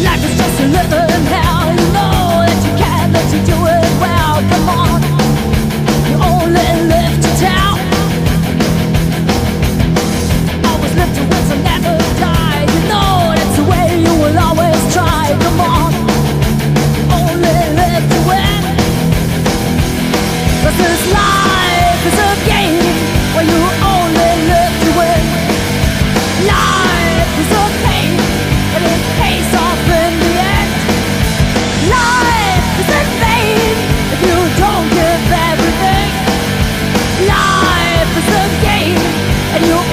life is just a living hell. You know that you can, that you do it well. Come on. and You.